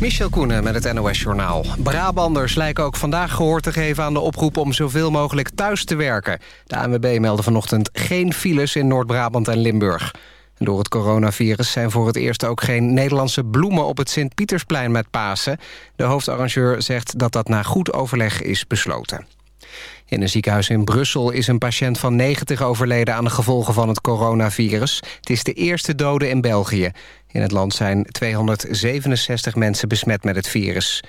Michel Koenen met het NOS-journaal. Brabanders lijken ook vandaag gehoor te geven aan de oproep... om zoveel mogelijk thuis te werken. De ANWB meldde vanochtend geen files in Noord-Brabant en Limburg. Door het coronavirus zijn voor het eerst ook geen Nederlandse bloemen... op het Sint-Pietersplein met Pasen. De hoofdarrangeur zegt dat dat na goed overleg is besloten. In een ziekenhuis in Brussel is een patiënt van 90 overleden aan de gevolgen van het coronavirus. Het is de eerste dode in België. In het land zijn 267 mensen besmet met het virus.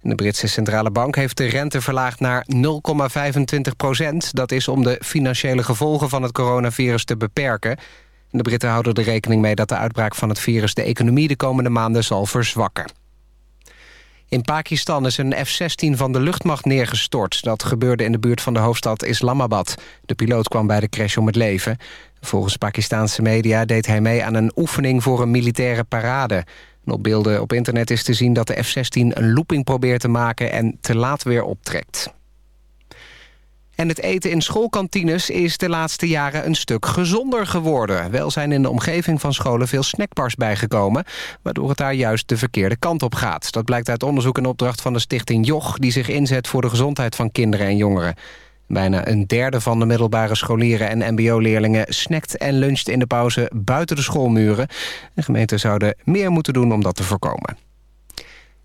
De Britse Centrale Bank heeft de rente verlaagd naar 0,25 procent. Dat is om de financiële gevolgen van het coronavirus te beperken. De Britten houden er rekening mee dat de uitbraak van het virus... de economie de komende maanden zal verzwakken. In Pakistan is een F-16 van de luchtmacht neergestort. Dat gebeurde in de buurt van de hoofdstad Islamabad. De piloot kwam bij de crash om het leven. Volgens Pakistanse media deed hij mee aan een oefening voor een militaire parade. op beelden op internet is te zien dat de F-16 een looping probeert te maken... en te laat weer optrekt. En het eten in schoolkantines is de laatste jaren een stuk gezonder geworden. Wel zijn in de omgeving van scholen veel snackbars bijgekomen... waardoor het daar juist de verkeerde kant op gaat. Dat blijkt uit onderzoek en opdracht van de stichting JOG... die zich inzet voor de gezondheid van kinderen en jongeren. Bijna een derde van de middelbare scholieren en mbo-leerlingen... snackt en luncht in de pauze buiten de schoolmuren. De gemeenten zouden meer moeten doen om dat te voorkomen.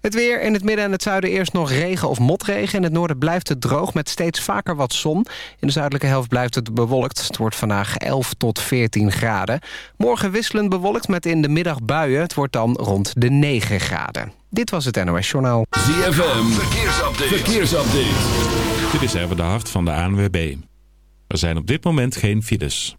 Het weer in het midden en het zuiden eerst nog regen of motregen. In het noorden blijft het droog met steeds vaker wat zon. In de zuidelijke helft blijft het bewolkt. Het wordt vandaag 11 tot 14 graden. Morgen wisselend bewolkt met in de middag buien. Het wordt dan rond de 9 graden. Dit was het NOS Journaal. ZFM, verkeersupdate. verkeersupdate. Dit is even de hart van de ANWB. Er zijn op dit moment geen files.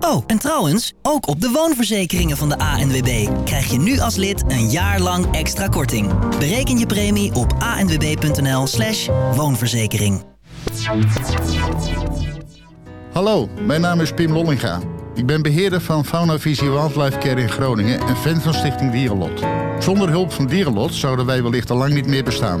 Oh, en trouwens, ook op de woonverzekeringen van de ANWB krijg je nu als lid een jaar lang extra korting. Bereken je premie op anwb.nl slash woonverzekering. Hallo, mijn naam is Pim Lollinga. Ik ben beheerder van Fauna Visie Wildlife Care in Groningen en fan van Stichting Dierenlot. Zonder hulp van Dierenlot zouden wij wellicht al lang niet meer bestaan.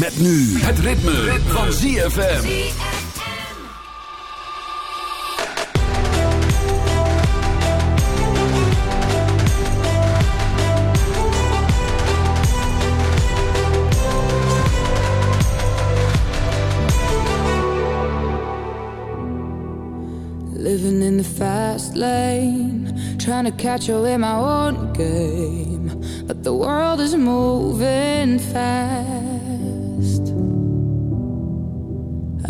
Met nu het ritme, van ZFM. Living in the fast lane, trying to catch up in my own game. But the world is moving fast.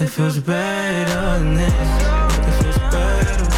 Nothing feels better than this. Nothing feels better.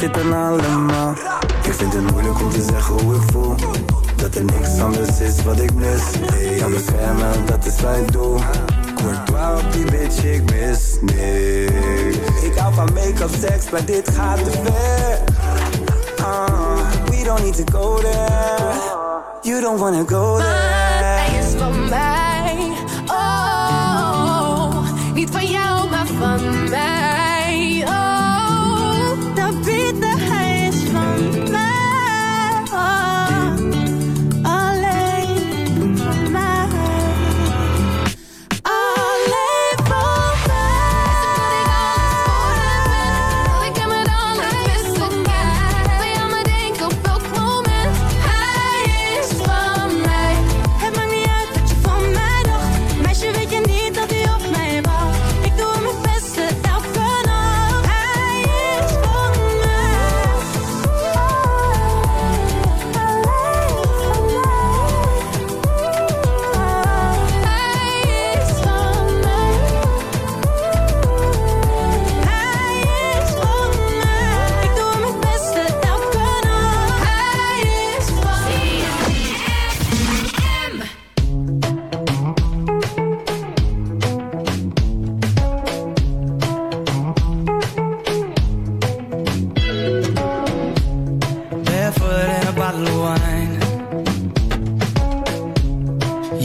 dit dan allemaal? Ik vind het moeilijk om te zeggen hoe ik voel. Dat er niks anders is wat ik mis. Kan beschermen, dat is wat ik doe Courtois op die bitch, ik mis niks. Ik hou van make-up, seks, maar dit gaat te ver. Ah, we don't need to go there. You don't wanna go there. Hij is van mij, oh.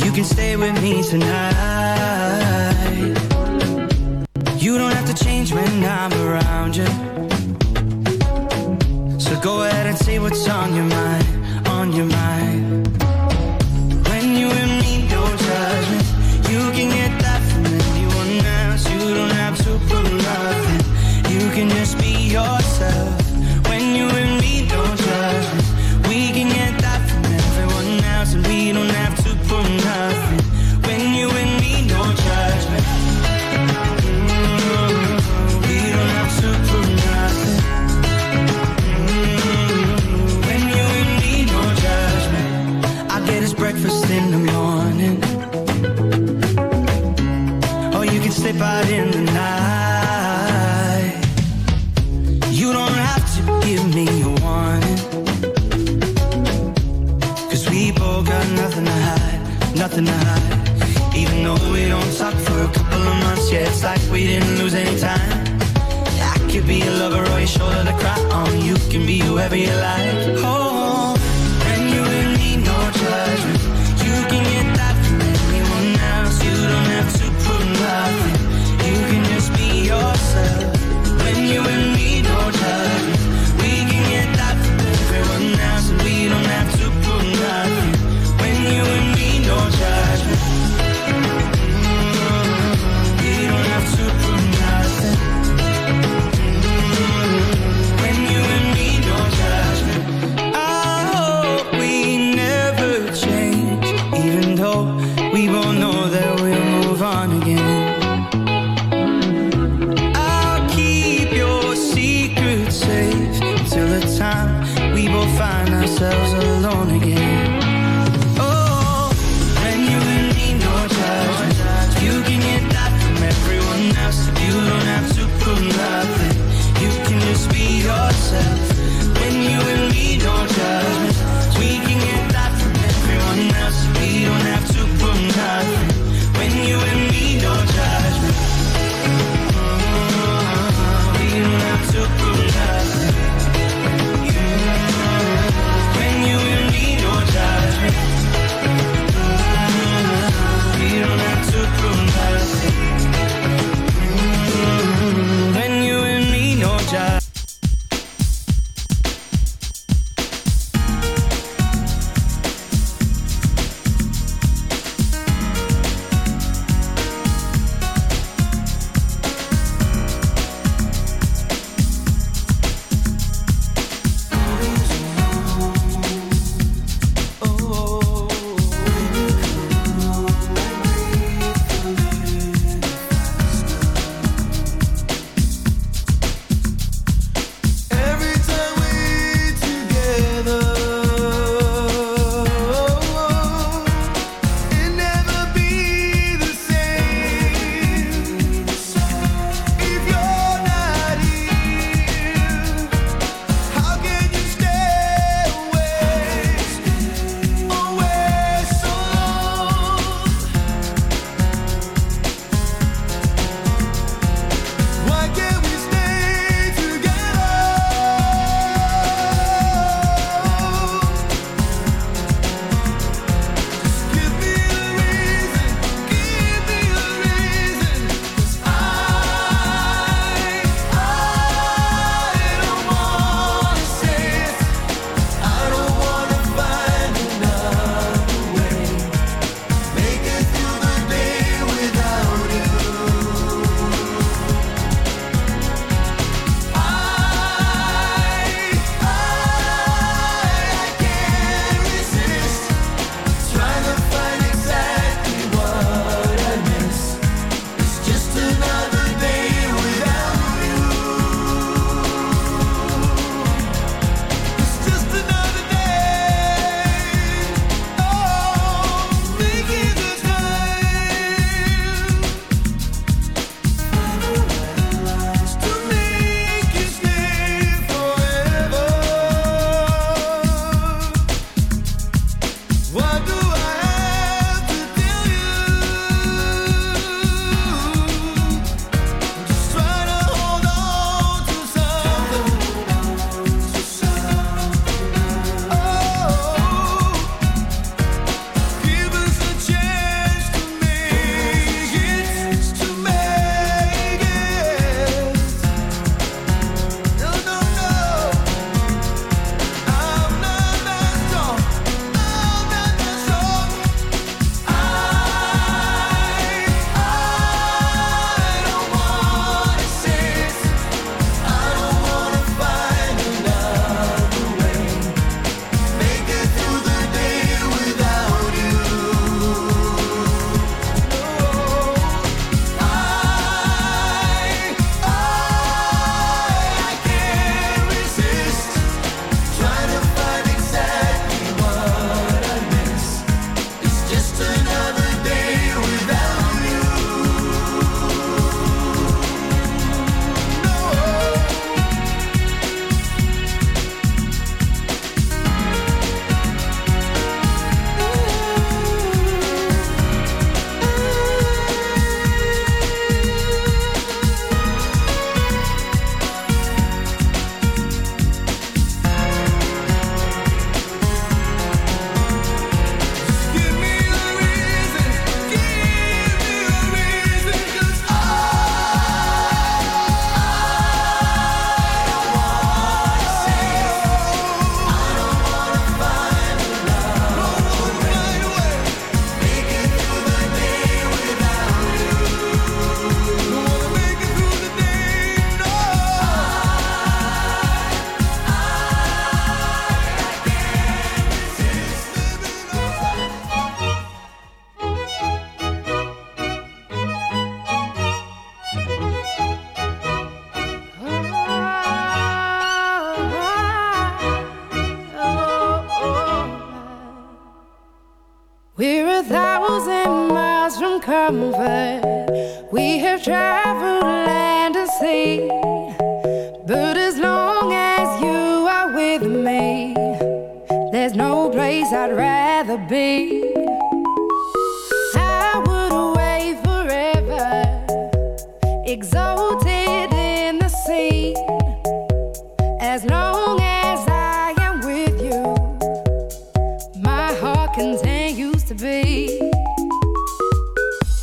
You can stay with me tonight. You don't have to change when I'm around you. So go ahead and say what's on your mind, on your mind.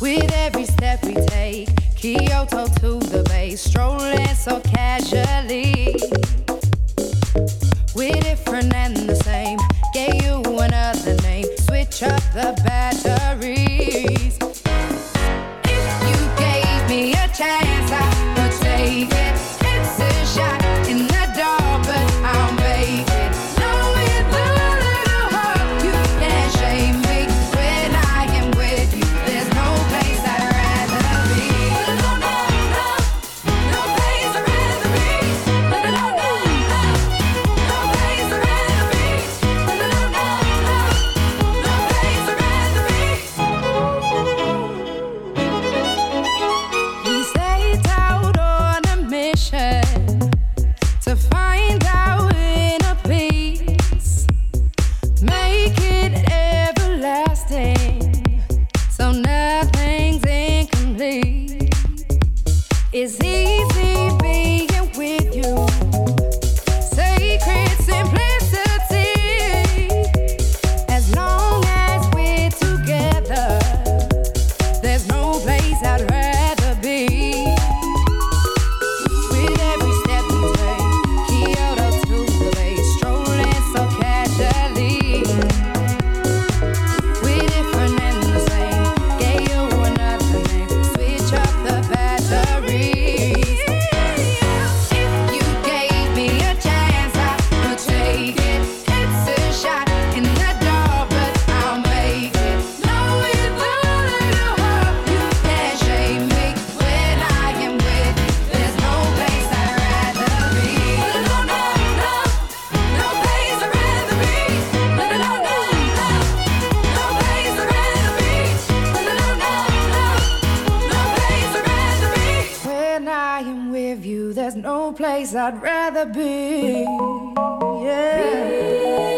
With every step we take, Kyoto to the bay, strolling so casually. We're different and the same. Gave you another name, switch up the battle. place I'd rather be. Yeah. Be.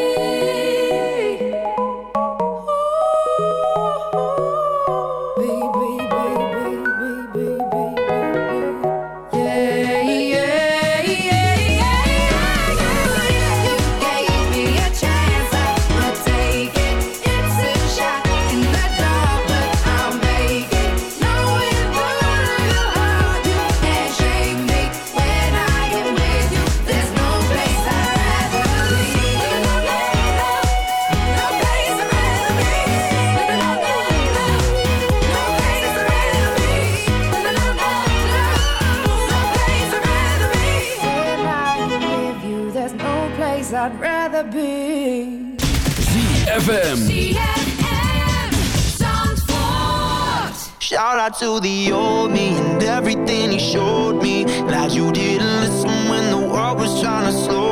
Shout out to the old me and everything he showed me. Glad you didn't listen when the world was trying to slow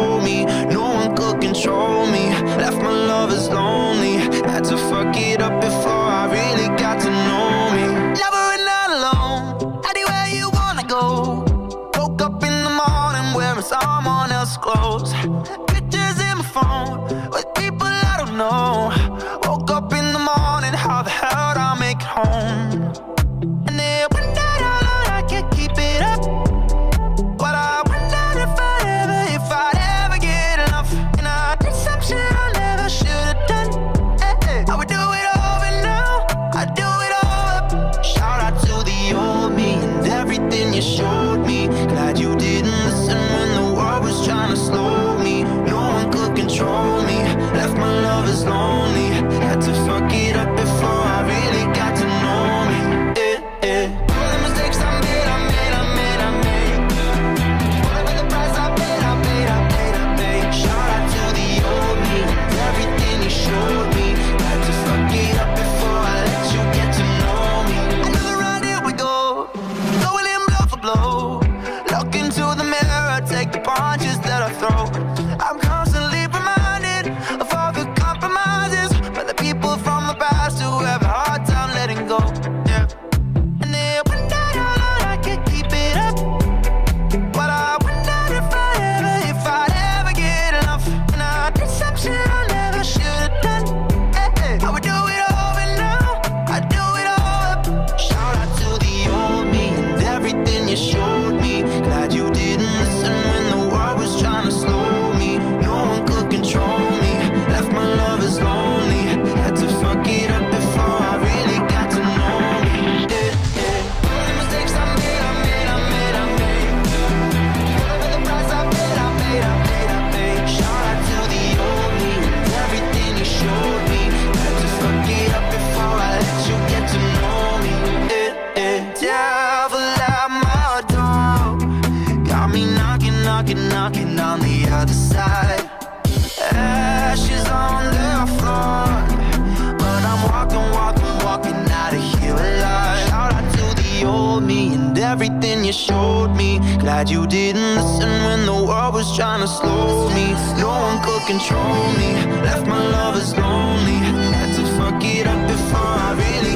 was trying to slow me. No one could control me. Left my lovers lonely. Had to fuck it up before I really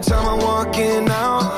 time I'm walking out